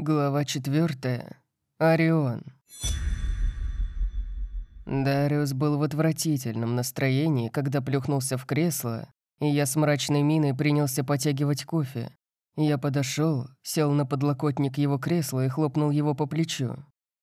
Глава четвертая. Орион. Дариус был в отвратительном настроении, когда плюхнулся в кресло, и я с мрачной миной принялся потягивать кофе. Я подошел, сел на подлокотник его кресла и хлопнул его по плечу.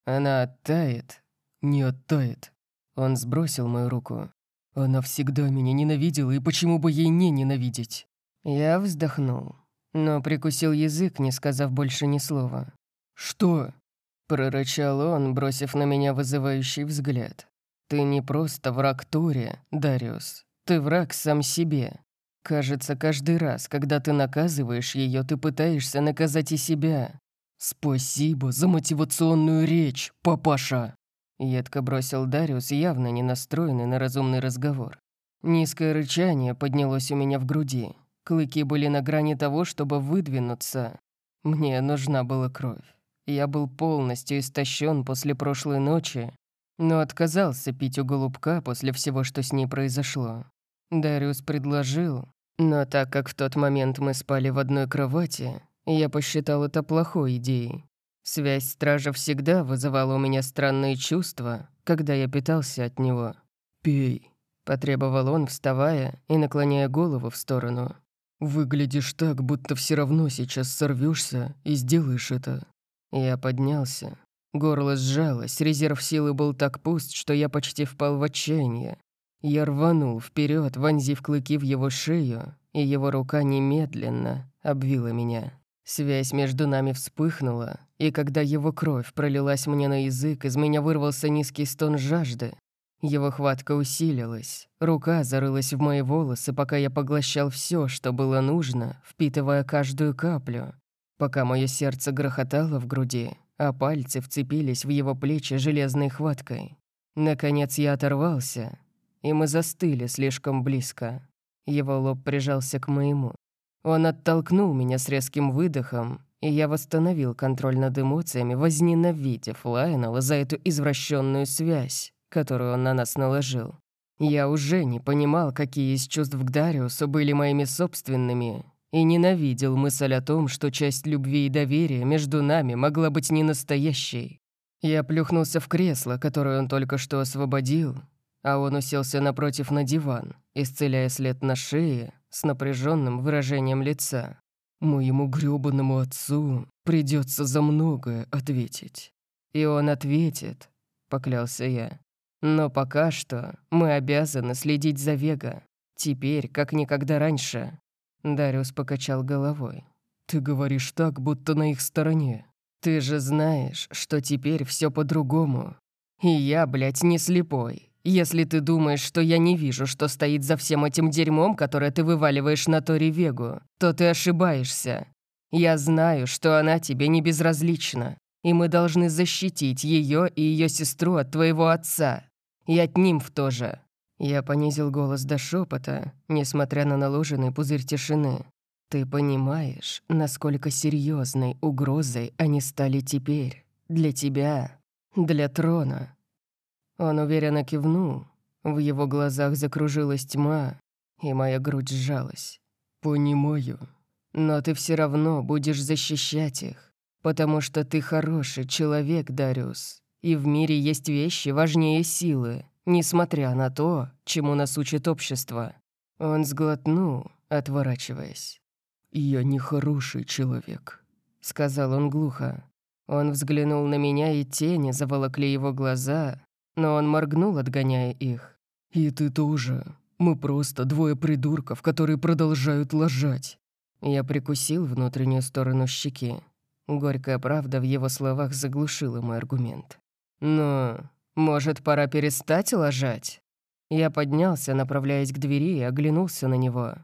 Она оттает, не оттает. Он сбросил мою руку. Она всегда меня ненавидела, и почему бы ей не ненавидеть? Я вздохнул но прикусил язык, не сказав больше ни слова. «Что?» — прорычал он, бросив на меня вызывающий взгляд. «Ты не просто враг Туре, Дариус. Ты враг сам себе. Кажется, каждый раз, когда ты наказываешь ее, ты пытаешься наказать и себя. Спасибо за мотивационную речь, папаша!» Едко бросил Дариус, явно не настроенный на разумный разговор. Низкое рычание поднялось у меня в груди. Клыки были на грани того, чтобы выдвинуться. Мне нужна была кровь. Я был полностью истощен после прошлой ночи, но отказался пить у голубка после всего, что с ней произошло. Дариус предложил, но так как в тот момент мы спали в одной кровати, я посчитал это плохой идеей. Связь стража всегда вызывала у меня странные чувства, когда я питался от него. «Пей», — потребовал он, вставая и наклоняя голову в сторону. «Выглядишь так, будто все равно сейчас сорвешься и сделаешь это». Я поднялся. Горло сжалось, резерв силы был так пуст, что я почти впал в отчаяние. Я рванул вперед, вонзив клыки в его шею, и его рука немедленно обвила меня. Связь между нами вспыхнула, и когда его кровь пролилась мне на язык, из меня вырвался низкий стон жажды. Его хватка усилилась. Рука зарылась в мои волосы, пока я поглощал все, что было нужно, впитывая каждую каплю. Пока мое сердце грохотало в груди, а пальцы вцепились в его плечи железной хваткой. Наконец я оторвался, и мы застыли слишком близко. Его лоб прижался к моему. Он оттолкнул меня с резким выдохом, и я восстановил контроль над эмоциями, возненавидев Лайнела за эту извращенную связь которую он на нас наложил. Я уже не понимал, какие из чувств к Дариусу были моими собственными, и ненавидел мысль о том, что часть любви и доверия между нами могла быть не настоящей. Я плюхнулся в кресло, которое он только что освободил, а он уселся напротив на диван, исцеляя след на шее с напряженным выражением лица. «Моему грёбаному отцу придется за многое ответить». «И он ответит», — поклялся я. Но пока что мы обязаны следить за Вега. Теперь, как никогда раньше». Дариус покачал головой. «Ты говоришь так, будто на их стороне. Ты же знаешь, что теперь все по-другому. И я, блядь, не слепой. Если ты думаешь, что я не вижу, что стоит за всем этим дерьмом, которое ты вываливаешь на Тори Вегу, то ты ошибаешься. Я знаю, что она тебе не безразлична, и мы должны защитить ее и ее сестру от твоего отца. И от нимф тоже». Я понизил голос до шепота, несмотря на наложенный пузырь тишины. «Ты понимаешь, насколько серьезной угрозой они стали теперь? Для тебя? Для трона?» Он уверенно кивнул. В его глазах закружилась тьма, и моя грудь сжалась. «Понимаю. Но ты все равно будешь защищать их, потому что ты хороший человек, Дариус. И в мире есть вещи важнее силы, несмотря на то, чему нас учит общество. Он сглотнул, отворачиваясь. «Я не хороший человек», — сказал он глухо. Он взглянул на меня, и тени заволокли его глаза, но он моргнул, отгоняя их. «И ты тоже. Мы просто двое придурков, которые продолжают лажать». Я прикусил внутреннюю сторону щеки. Горькая правда в его словах заглушила мой аргумент. «Ну, может, пора перестать ложать?» Я поднялся, направляясь к двери, и оглянулся на него.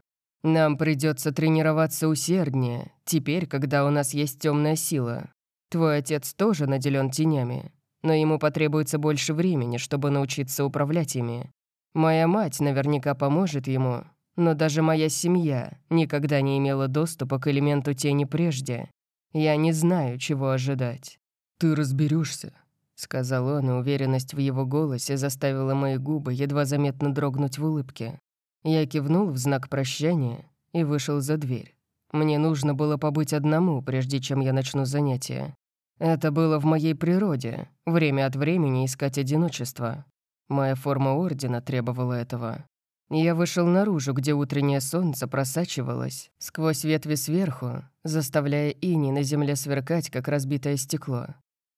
«Нам придется тренироваться усерднее, теперь, когда у нас есть темная сила. Твой отец тоже наделен тенями, но ему потребуется больше времени, чтобы научиться управлять ими. Моя мать наверняка поможет ему, но даже моя семья никогда не имела доступа к элементу тени прежде. Я не знаю, чего ожидать». «Ты разберешься, сказал он, и уверенность в его голосе заставила мои губы едва заметно дрогнуть в улыбке. Я кивнул в знак прощания и вышел за дверь. Мне нужно было побыть одному, прежде чем я начну занятие. Это было в моей природе, время от времени искать одиночество. Моя форма ордена требовала этого. Я вышел наружу, где утреннее солнце просачивалось сквозь ветви сверху, заставляя ини на земле сверкать, как разбитое стекло.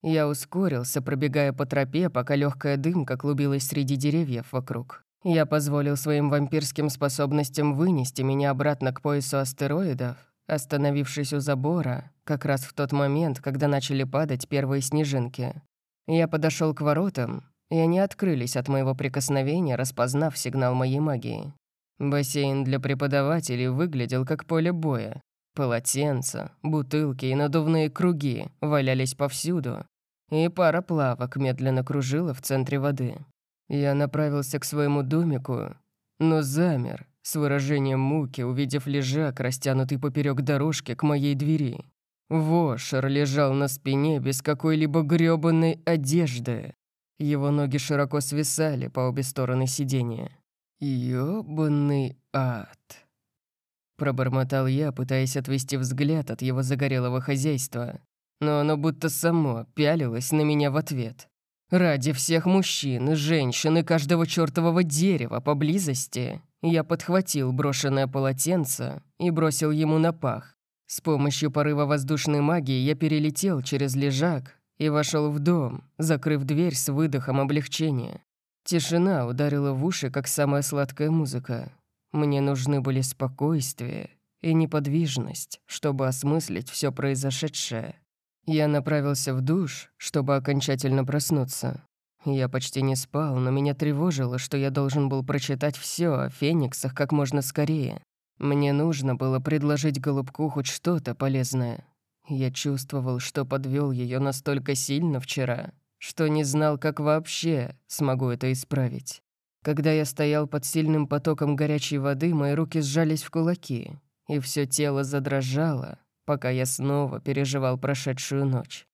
Я ускорился, пробегая по тропе, пока легкая дымка клубилась среди деревьев вокруг. Я позволил своим вампирским способностям вынести меня обратно к поясу астероидов, остановившись у забора, как раз в тот момент, когда начали падать первые снежинки. Я подошел к воротам, и они открылись от моего прикосновения, распознав сигнал моей магии. Бассейн для преподавателей выглядел как поле боя. Полотенца, бутылки и надувные круги валялись повсюду, и пара плавок медленно кружила в центре воды. Я направился к своему домику, но замер с выражением муки, увидев лежак, растянутый поперек дорожки к моей двери. Вошер лежал на спине без какой-либо грёбаной одежды. Его ноги широко свисали по обе стороны сиденья. «Ёбаный ад!» Пробормотал я, пытаясь отвести взгляд от его загорелого хозяйства. Но оно будто само пялилось на меня в ответ. Ради всех мужчин, женщин и каждого чертового дерева поблизости я подхватил брошенное полотенце и бросил ему на пах. С помощью порыва воздушной магии я перелетел через лежак и вошел в дом, закрыв дверь с выдохом облегчения. Тишина ударила в уши, как самая сладкая музыка. Мне нужны были спокойствие и неподвижность, чтобы осмыслить все произошедшее. Я направился в душ, чтобы окончательно проснуться. Я почти не спал, но меня тревожило, что я должен был прочитать все о фениксах как можно скорее. Мне нужно было предложить голубку хоть что-то полезное. Я чувствовал, что подвел ее настолько сильно вчера, что не знал, как вообще смогу это исправить. Когда я стоял под сильным потоком горячей воды, мои руки сжались в кулаки, и все тело задрожало, пока я снова переживал прошедшую ночь.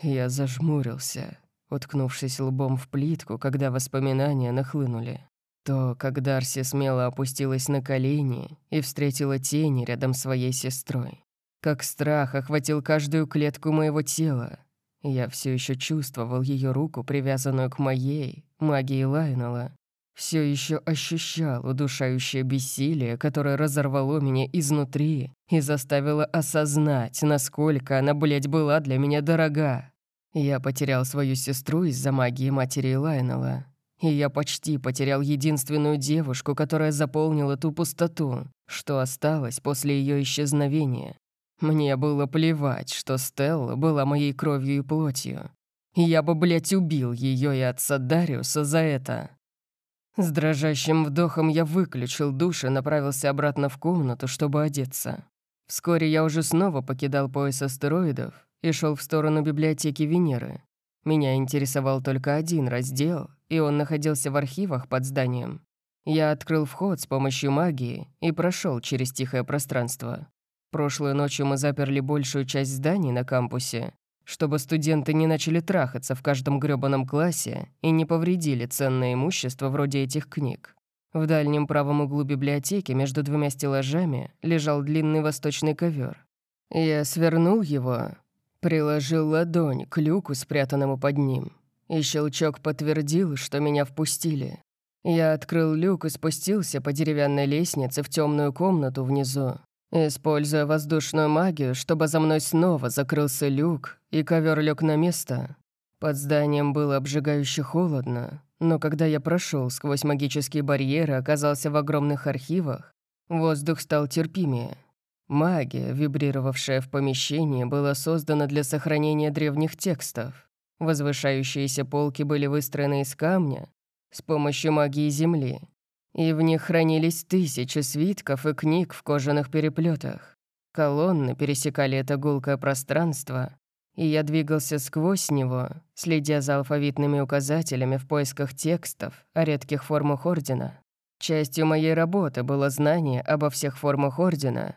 Я зажмурился, уткнувшись лбом в плитку, когда воспоминания нахлынули. То, как Дарси смело опустилась на колени и встретила тени рядом своей сестрой. Как страх охватил каждую клетку моего тела. Я все еще чувствовал ее руку, привязанную к моей, магии Лайнела, все еще ощущал удушающее бессилие, которое разорвало меня изнутри и заставило осознать, насколько она, блядь, была для меня дорога. Я потерял свою сестру из-за магии матери Лайнела. И я почти потерял единственную девушку, которая заполнила ту пустоту, что осталось после ее исчезновения. Мне было плевать, что Стелла была моей кровью и плотью. Я бы, блядь, убил ее и отца Дариуса за это. С дрожащим вдохом я выключил душ и направился обратно в комнату, чтобы одеться. Вскоре я уже снова покидал пояс астероидов и шел в сторону библиотеки Венеры. Меня интересовал только один раздел, и он находился в архивах под зданием. Я открыл вход с помощью магии и прошел через тихое пространство. Прошлой ночью мы заперли большую часть зданий на кампусе, чтобы студенты не начали трахаться в каждом грёбаном классе и не повредили ценное имущество вроде этих книг. В дальнем правом углу библиотеки между двумя стеллажами лежал длинный восточный ковер. Я свернул его, приложил ладонь к люку, спрятанному под ним, и щелчок подтвердил, что меня впустили. Я открыл люк и спустился по деревянной лестнице в темную комнату внизу, Используя воздушную магию, чтобы за мной снова закрылся люк, и ковер лег на место. Под зданием было обжигающе холодно, но когда я прошел сквозь магические барьеры, оказался в огромных архивах, воздух стал терпимее. Магия, вибрировавшая в помещении, была создана для сохранения древних текстов. Возвышающиеся полки были выстроены из камня с помощью магии Земли, и в них хранились тысячи свитков и книг в кожаных переплетах. Колонны пересекали это гулкое пространство, и я двигался сквозь него, следя за алфавитными указателями в поисках текстов о редких формах Ордена. Частью моей работы было знание обо всех формах Ордена,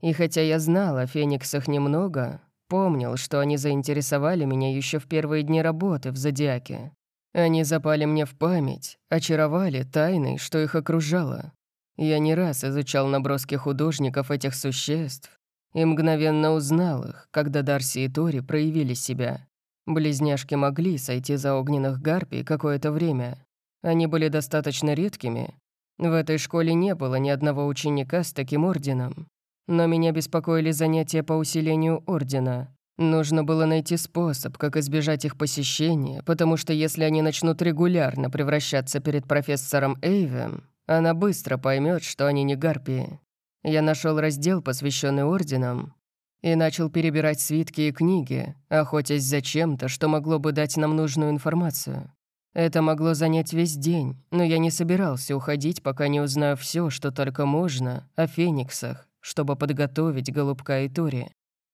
и хотя я знал о Фениксах немного, помнил, что они заинтересовали меня еще в первые дни работы в Зодиаке. Они запали мне в память, очаровали тайной, что их окружало. Я не раз изучал наброски художников этих существ и мгновенно узнал их, когда Дарси и Тори проявили себя. Близняшки могли сойти за огненных гарпий какое-то время. Они были достаточно редкими. В этой школе не было ни одного ученика с таким орденом. Но меня беспокоили занятия по усилению ордена. Нужно было найти способ, как избежать их посещения, потому что если они начнут регулярно превращаться перед профессором Эйвем, она быстро поймет, что они не гарпии. Я нашел раздел, посвященный орденам, и начал перебирать свитки и книги, охотясь за чем-то, что могло бы дать нам нужную информацию. Это могло занять весь день, но я не собирался уходить, пока не узнаю все, что только можно, о фениксах, чтобы подготовить Голубка и Тори.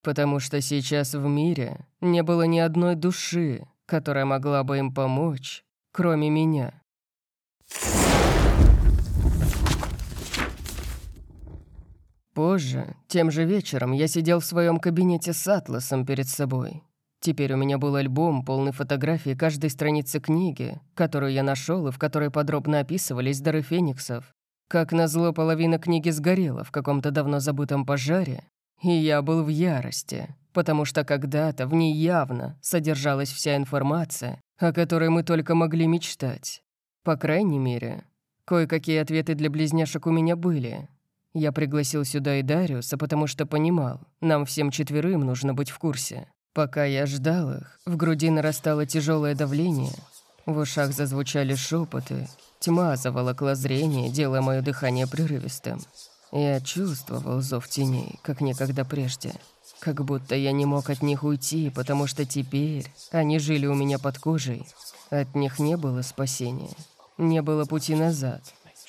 Потому что сейчас в мире не было ни одной души, которая могла бы им помочь, кроме меня. Позже, тем же вечером, я сидел в своем кабинете с атласом перед собой. Теперь у меня был альбом, полный фотографий каждой страницы книги, которую я нашел и в которой подробно описывались дары фениксов. Как назло, половина книги сгорела в каком-то давно забытом пожаре, и я был в ярости, потому что когда-то в ней явно содержалась вся информация, о которой мы только могли мечтать. По крайней мере, кое-какие ответы для близняшек у меня были, я пригласил сюда и Дариуса, потому что понимал, нам всем четверым нужно быть в курсе. Пока я ждал их, в груди нарастало тяжелое давление, в ушах зазвучали шепоты, тьма заволокла зрение, делая мое дыхание прерывистым. Я чувствовал зов теней, как никогда прежде. Как будто я не мог от них уйти, потому что теперь они жили у меня под кожей. От них не было спасения, не было пути назад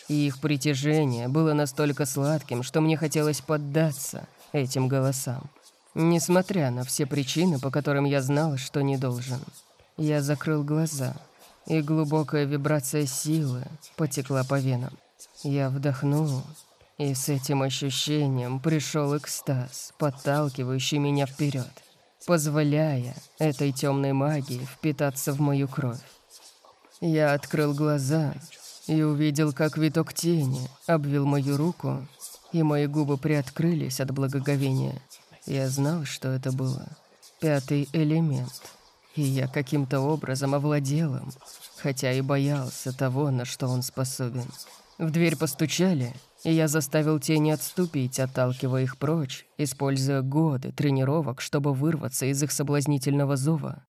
и их притяжение было настолько сладким, что мне хотелось поддаться этим голосам. Несмотря на все причины, по которым я знал, что не должен. Я закрыл глаза, и глубокая вибрация силы потекла по венам. Я вдохнул, и с этим ощущением пришел экстаз, подталкивающий меня вперед, позволяя этой темной магии впитаться в мою кровь. Я открыл глаза и увидел, как виток тени обвил мою руку, и мои губы приоткрылись от благоговения. Я знал, что это было. Пятый элемент. И я каким-то образом овладел им, хотя и боялся того, на что он способен. В дверь постучали, и я заставил тени отступить, отталкивая их прочь, используя годы тренировок, чтобы вырваться из их соблазнительного зова.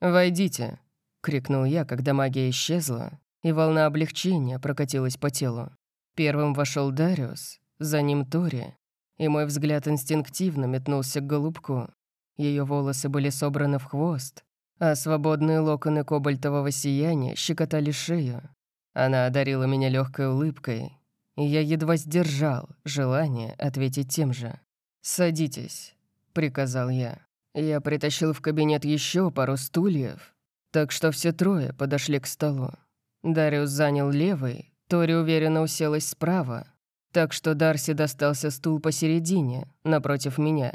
«Войдите!» — крикнул я, когда магия исчезла, и волна облегчения прокатилась по телу. Первым вошел Дариус, за ним Тори, и мой взгляд инстинктивно метнулся к голубку. Ее волосы были собраны в хвост, а свободные локоны кобальтового сияния щекотали шею. Она одарила меня легкой улыбкой, и я едва сдержал желание ответить тем же. «Садитесь», — приказал я. Я притащил в кабинет еще пару стульев, так что все трое подошли к столу. Дариус занял левый, Тори уверенно уселась справа, так что Дарси достался стул посередине, напротив меня.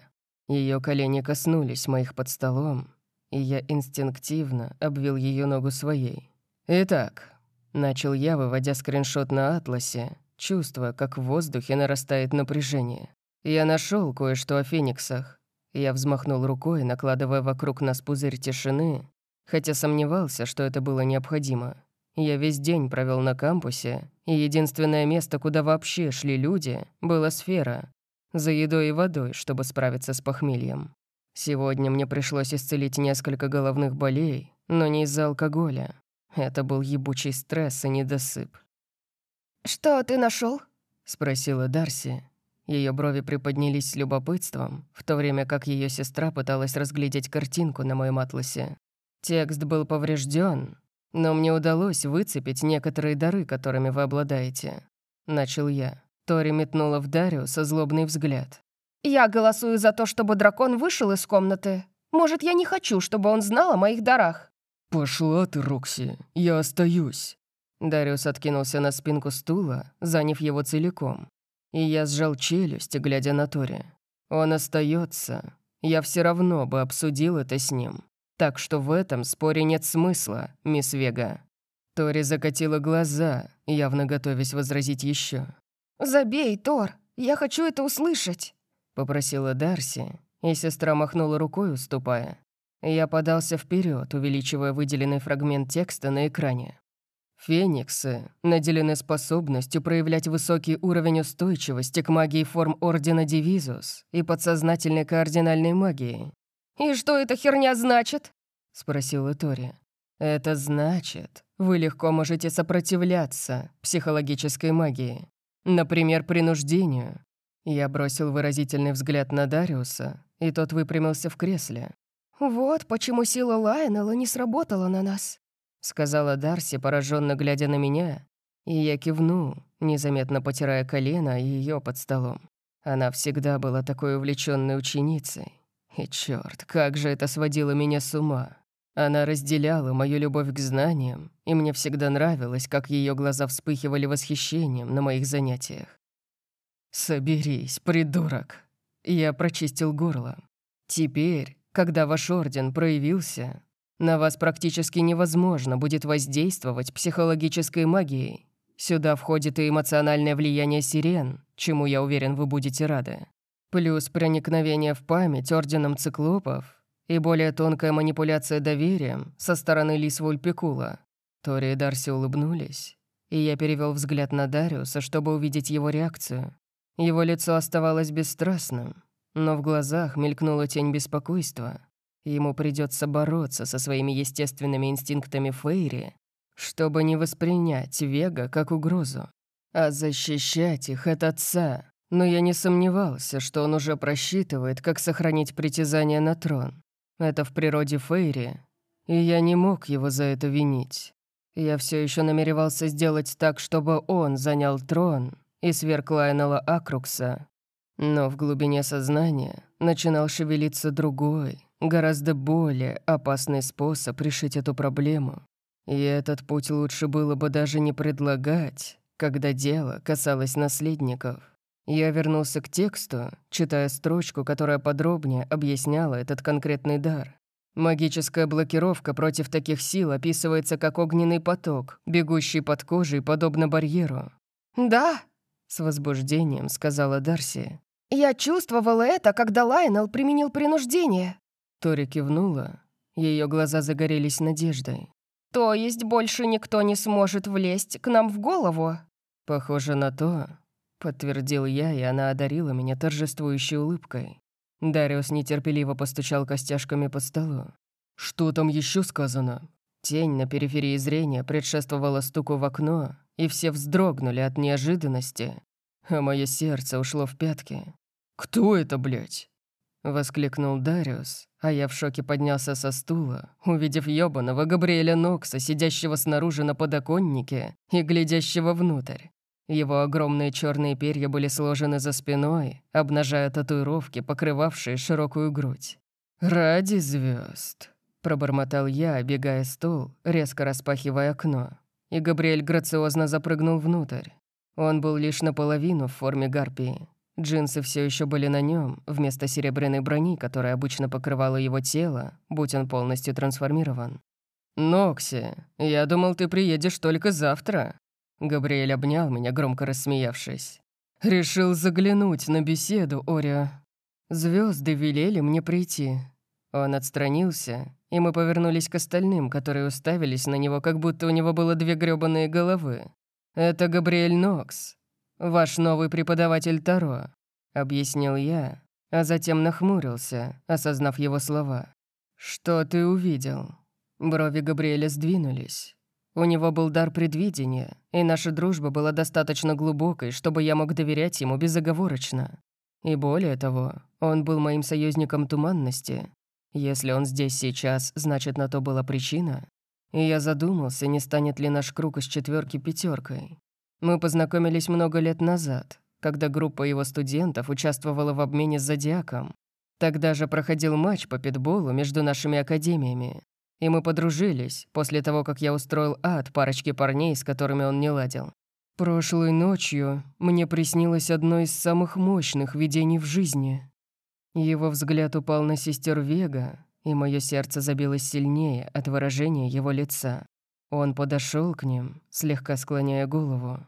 Ее колени коснулись моих под столом, и я инстинктивно обвил ее ногу своей. «Итак», — начал я, выводя скриншот на атласе, чувствуя, как в воздухе нарастает напряжение. «Я нашел кое-что о фениксах». Я взмахнул рукой, накладывая вокруг нас пузырь тишины, хотя сомневался, что это было необходимо. Я весь день провел на кампусе, и единственное место, куда вообще шли люди, была сфера. За едой и водой, чтобы справиться с похмельем. Сегодня мне пришлось исцелить несколько головных болей, но не из-за алкоголя. Это был ебучий стресс и недосып. «Что ты нашел? спросила Дарси. Ее брови приподнялись с любопытством, в то время как ее сестра пыталась разглядеть картинку на моем атласе. Текст был поврежден, но мне удалось выцепить некоторые дары, которыми вы обладаете. Начал я. Тори метнула в Дариуса злобный взгляд. «Я голосую за то, чтобы дракон вышел из комнаты. Может, я не хочу, чтобы он знал о моих дарах?» «Пошла ты, Рокси, я остаюсь». Дариус откинулся на спинку стула, заняв его целиком. И я сжал челюсть, глядя на Тори. Он остается. Я все равно бы обсудил это с ним. Так что в этом споре нет смысла, мисс Вега». Тори закатила глаза, явно готовясь возразить еще. «Забей, Тор, я хочу это услышать». — попросила Дарси, и сестра махнула рукой, уступая. Я подался вперед, увеличивая выделенный фрагмент текста на экране. Фениксы наделены способностью проявлять высокий уровень устойчивости к магии форм Ордена Дивизус и подсознательной координальной магии. «И что эта херня значит?» — спросила Тори. «Это значит, вы легко можете сопротивляться психологической магии. Например, принуждению». Я бросил выразительный взгляд на Дариуса, и тот выпрямился в кресле. «Вот почему сила Лайнелла не сработала на нас», сказала Дарси, пораженно глядя на меня, и я кивнул, незаметно потирая колено и ее под столом. Она всегда была такой увлеченной ученицей. И черт, как же это сводило меня с ума. Она разделяла мою любовь к знаниям, и мне всегда нравилось, как ее глаза вспыхивали восхищением на моих занятиях. «Соберись, придурок!» Я прочистил горло. «Теперь, когда ваш орден проявился, на вас практически невозможно будет воздействовать психологической магией. Сюда входит и эмоциональное влияние сирен, чему, я уверен, вы будете рады. Плюс проникновение в память орденом циклопов и более тонкая манипуляция доверием со стороны Лис Вульпикула. Тори и Дарси улыбнулись, и я перевел взгляд на Дариуса, чтобы увидеть его реакцию. Его лицо оставалось бесстрастным, но в глазах мелькнула тень беспокойства. Ему придется бороться со своими естественными инстинктами Фейри, чтобы не воспринять Вега как угрозу, а защищать их от отца. Но я не сомневался, что он уже просчитывает, как сохранить притязание на трон. Это в природе Фейри, и я не мог его за это винить. Я все еще намеревался сделать так, чтобы он занял трон и сверг Лайнела Акрукса. Но в глубине сознания начинал шевелиться другой, Гораздо более опасный способ решить эту проблему. И этот путь лучше было бы даже не предлагать, когда дело касалось наследников. Я вернулся к тексту, читая строчку, которая подробнее объясняла этот конкретный дар. Магическая блокировка против таких сил описывается как огненный поток, бегущий под кожей подобно барьеру. «Да», — с возбуждением сказала Дарси. «Я чувствовала это, когда Лайнел применил принуждение. Тори кивнула. Ее глаза загорелись надеждой. «То есть больше никто не сможет влезть к нам в голову?» «Похоже на то», — подтвердил я, и она одарила меня торжествующей улыбкой. Дариус нетерпеливо постучал костяшками по столу. «Что там еще сказано?» Тень на периферии зрения предшествовала стуку в окно, и все вздрогнули от неожиданности, а мое сердце ушло в пятки. «Кто это, блядь?» — воскликнул Дариус, а я в шоке поднялся со стула, увидев ёбаного Габриэля Нокса, сидящего снаружи на подоконнике и глядящего внутрь. Его огромные черные перья были сложены за спиной, обнажая татуировки, покрывавшие широкую грудь. «Ради звезд, пробормотал я, обегая стол, резко распахивая окно. И Габриэль грациозно запрыгнул внутрь. Он был лишь наполовину в форме гарпии, Джинсы все еще были на нем, вместо серебряной брони, которая обычно покрывала его тело, будь он полностью трансформирован. «Нокси, я думал, ты приедешь только завтра». Габриэль обнял меня, громко рассмеявшись. «Решил заглянуть на беседу, Орио. Звезды велели мне прийти». Он отстранился, и мы повернулись к остальным, которые уставились на него, как будто у него было две грёбаные головы. «Это Габриэль Нокс, ваш новый преподаватель Таро», — объяснил я, а затем нахмурился, осознав его слова. «Что ты увидел?» Брови Габриэля сдвинулись. У него был дар предвидения, и наша дружба была достаточно глубокой, чтобы я мог доверять ему безоговорочно. И более того, он был моим союзником туманности. Если он здесь сейчас, значит, на то была причина. И я задумался, не станет ли наш круг из четверки пятеркой. Мы познакомились много лет назад, когда группа его студентов участвовала в обмене с Зодиаком. Тогда же проходил матч по питболу между нашими академиями. И мы подружились после того, как я устроил ад парочке парней, с которыми он не ладил. Прошлой ночью мне приснилось одно из самых мощных видений в жизни. Его взгляд упал на сестер Вега, и мое сердце забилось сильнее от выражения его лица. Он подошел к ним, слегка склоняя голову.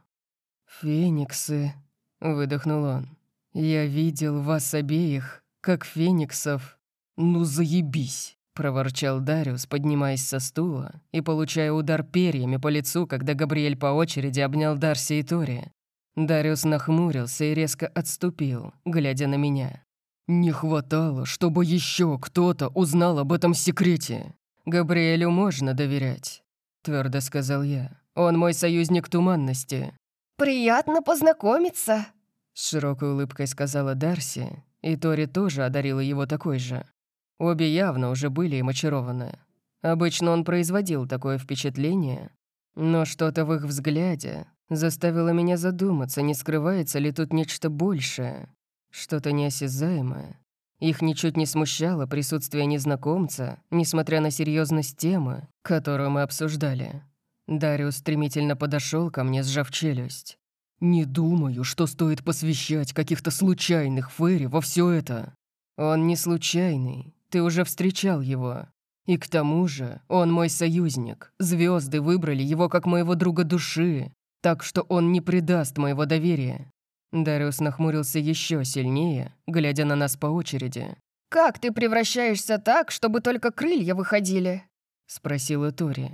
«Фениксы», — выдохнул он. «Я видел вас обеих, как фениксов». «Ну заебись!» — проворчал Дариус, поднимаясь со стула и получая удар перьями по лицу, когда Габриэль по очереди обнял Дарси и Тори. Дариус нахмурился и резко отступил, глядя на меня. «Не хватало, чтобы еще кто-то узнал об этом секрете. Габриэлю можно доверять», — твердо сказал я. «Он мой союзник туманности». «Приятно познакомиться», — с широкой улыбкой сказала Дарси, и Тори тоже одарила его такой же. Обе явно уже были им очарованы. Обычно он производил такое впечатление, но что-то в их взгляде заставило меня задуматься, не скрывается ли тут нечто большее, что-то неосязаемое. Их ничуть не смущало присутствие незнакомца, несмотря на серьезность темы, которую мы обсуждали. Дариус стремительно подошел ко мне, сжав челюсть. «Не думаю, что стоит посвящать каких-то случайных Ферри во все это. Он не случайный, ты уже встречал его. И к тому же он мой союзник. Звезды выбрали его как моего друга души, так что он не предаст моего доверия». Дариус нахмурился еще сильнее, глядя на нас по очереди. «Как ты превращаешься так, чтобы только крылья выходили?» — спросила Тори.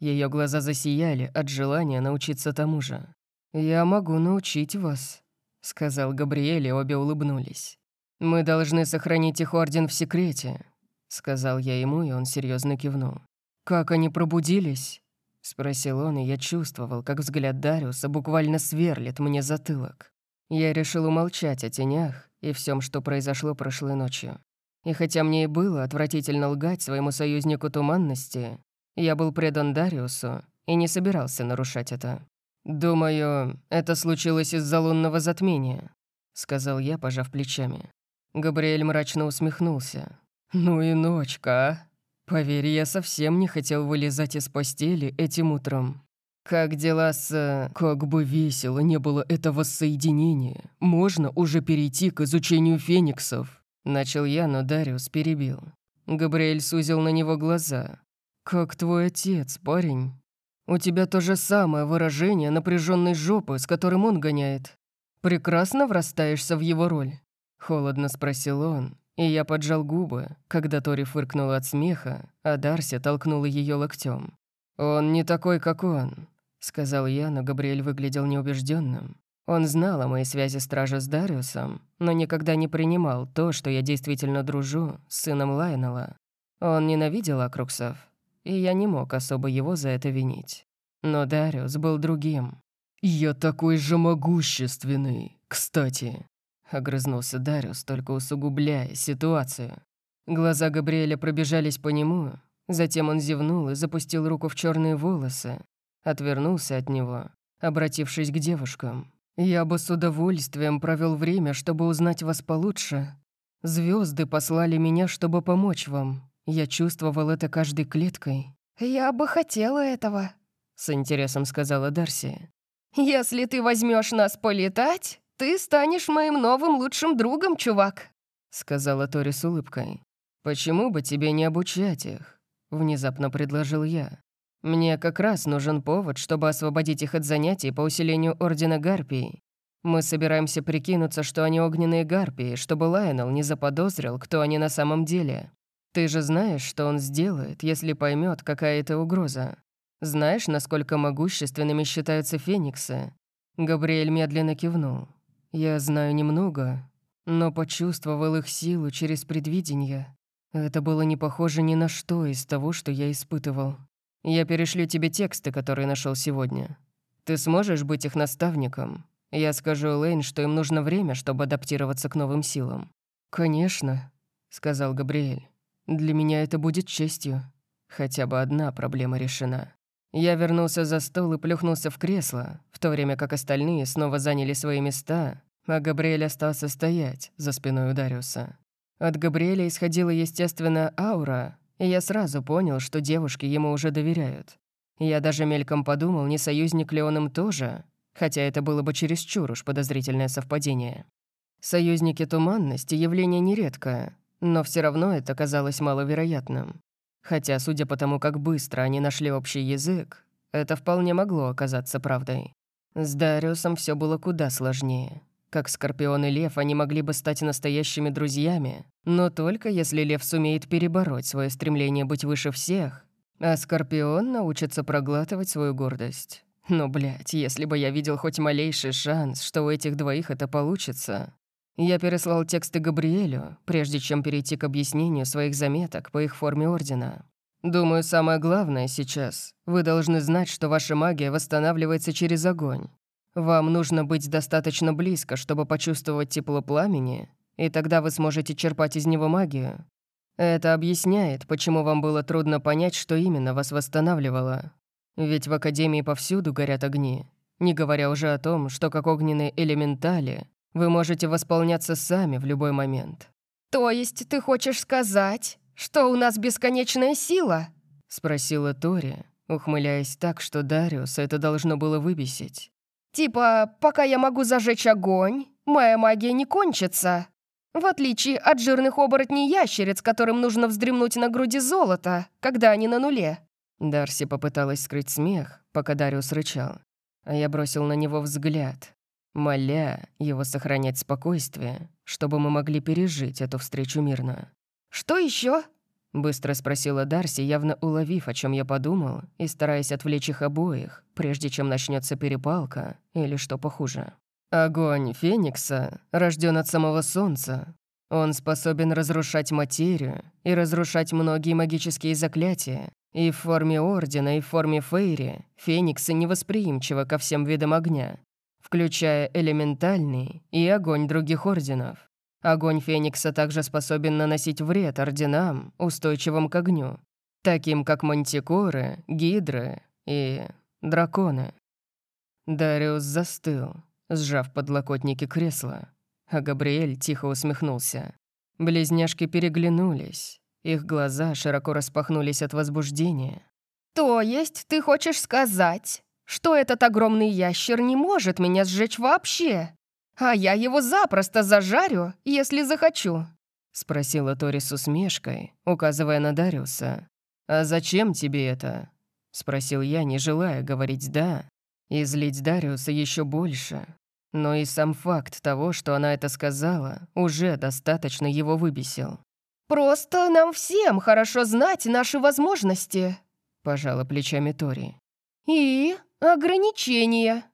Ее глаза засияли от желания научиться тому же. «Я могу научить вас», — сказал Габриэль, и обе улыбнулись. «Мы должны сохранить их орден в секрете», — сказал я ему, и он серьезно кивнул. «Как они пробудились?» — спросил он, и я чувствовал, как взгляд Дариуса буквально сверлит мне затылок. Я решил умолчать о тенях и всем, что произошло прошлой ночью. И хотя мне и было отвратительно лгать своему союзнику туманности, я был предан Дариусу и не собирался нарушать это. «Думаю, это случилось из-за лунного затмения», — сказал я, пожав плечами. Габриэль мрачно усмехнулся. «Ну и ночка, а? Поверь, я совсем не хотел вылезать из постели этим утром. Как дела с... Э, как бы весело не было этого соединения, можно уже перейти к изучению фениксов». Начал я, но Дариус перебил. Габриэль сузил на него глаза. «Как твой отец, парень? У тебя то же самое выражение напряженной жопы, с которым он гоняет. Прекрасно врастаешься в его роль?» Холодно спросил он, и я поджал губы, когда Тори фыркнула от смеха, а Дарси толкнула ее локтем. «Он не такой, как он», — сказал я, но Габриэль выглядел неубежденным. Он знал о моей связи стража с Дариусом, но никогда не принимал то, что я действительно дружу с сыном Лайнела. Он ненавидел Акруксов, и я не мог особо его за это винить. Но Дариус был другим. «Я такой же могущественный, кстати», Огрызнулся Дариус, только усугубляя ситуацию. Глаза Габриэля пробежались по нему, затем он зевнул и запустил руку в черные волосы, отвернулся от него, обратившись к девушкам. «Я бы с удовольствием провел время, чтобы узнать вас получше. Звезды послали меня, чтобы помочь вам. Я чувствовал это каждой клеткой». «Я бы хотела этого», — с интересом сказала Дарси. «Если ты возьмешь нас полетать, «Ты станешь моим новым лучшим другом, чувак», — сказала Тори с улыбкой. «Почему бы тебе не обучать их?» — внезапно предложил я. «Мне как раз нужен повод, чтобы освободить их от занятий по усилению Ордена Гарпий. Мы собираемся прикинуться, что они огненные гарпии, чтобы Лайонел не заподозрил, кто они на самом деле. Ты же знаешь, что он сделает, если поймет, какая это угроза. Знаешь, насколько могущественными считаются фениксы?» Габриэль медленно кивнул. Я знаю немного, но почувствовал их силу через предвидение. Это было не похоже ни на что из того, что я испытывал. Я перешлю тебе тексты, которые нашел сегодня. Ты сможешь быть их наставником? Я скажу Лейн, что им нужно время, чтобы адаптироваться к новым силам. «Конечно», — сказал Габриэль. «Для меня это будет честью. Хотя бы одна проблема решена». Я вернулся за стол и плюхнулся в кресло, в то время как остальные снова заняли свои места, а Габриэль остался стоять за спиной у Дариуса. От Габриэля исходила естественная аура, и я сразу понял, что девушки ему уже доверяют. Я даже мельком подумал, не союзник ли он им тоже, хотя это было бы чересчур уж подозрительное совпадение. Союзники туманности — явление нередкое, но все равно это казалось маловероятным. Хотя, судя по тому, как быстро они нашли общий язык, это вполне могло оказаться правдой. С Дариусом все было куда сложнее. Как Скорпион и Лев, они могли бы стать настоящими друзьями, но только если Лев сумеет перебороть свое стремление быть выше всех, а Скорпион научится проглатывать свою гордость. Но, блядь, если бы я видел хоть малейший шанс, что у этих двоих это получится... Я переслал тексты Габриэлю, прежде чем перейти к объяснению своих заметок по их форме Ордена. Думаю, самое главное сейчас — вы должны знать, что ваша магия восстанавливается через огонь. Вам нужно быть достаточно близко, чтобы почувствовать тепло пламени, и тогда вы сможете черпать из него магию. Это объясняет, почему вам было трудно понять, что именно вас восстанавливало. Ведь в Академии повсюду горят огни, не говоря уже о том, что как огненные элементали вы можете восполняться сами в любой момент. «То есть ты хочешь сказать, что у нас бесконечная сила?» — спросила Тори, ухмыляясь так, что Дариуса это должно было выбесить. Типа, пока я могу зажечь огонь, моя магия не кончится. В отличие от жирных оборотней ящериц, которым нужно вздремнуть на груди золота, когда они на нуле. Дарси попыталась скрыть смех, пока Дариус рычал. А я бросил на него взгляд, моля его сохранять спокойствие, чтобы мы могли пережить эту встречу мирно. «Что еще? Быстро спросила Дарси, явно уловив, о чем я подумал, и стараясь отвлечь их обоих, прежде чем начнется перепалка или что похуже. Огонь Феникса рожден от самого Солнца. Он способен разрушать материю и разрушать многие магические заклятия. И в форме Ордена, и в форме Фейри Фениксы невосприимчивы ко всем видам огня, включая элементальный и огонь других Орденов. Огонь Феникса также способен наносить вред орденам, устойчивым к огню, таким как мантикоры, гидры и драконы. Дариус застыл, сжав подлокотники кресла, а Габриэль тихо усмехнулся. Близняшки переглянулись, их глаза широко распахнулись от возбуждения. «То есть ты хочешь сказать, что этот огромный ящер не может меня сжечь вообще?» «А я его запросто зажарю, если захочу», — спросила Тори с усмешкой, указывая на Дариуса. «А зачем тебе это?» — спросил я, не желая говорить «да», и злить Дариуса еще больше. Но и сам факт того, что она это сказала, уже достаточно его выбесил. «Просто нам всем хорошо знать наши возможности», — пожала плечами Тори. «И ограничения»,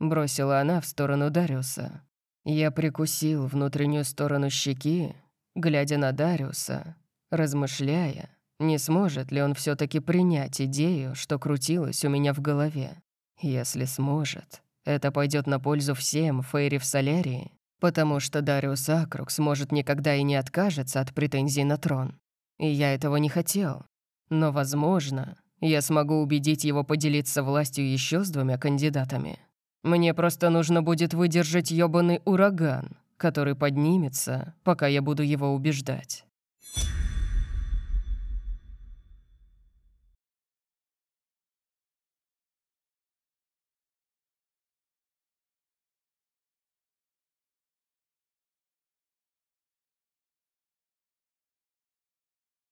Бросила она в сторону Дариуса. Я прикусил внутреннюю сторону щеки, глядя на Дариуса, размышляя, не сможет ли он все таки принять идею, что крутилась у меня в голове. Если сможет, это пойдет на пользу всем Фейри в Солярии, потому что Дариус Акрук сможет никогда и не откажется от претензий на трон. И я этого не хотел. Но, возможно, я смогу убедить его поделиться властью еще с двумя кандидатами. Мне просто нужно будет выдержать ёбаный ураган, который поднимется, пока я буду его убеждать.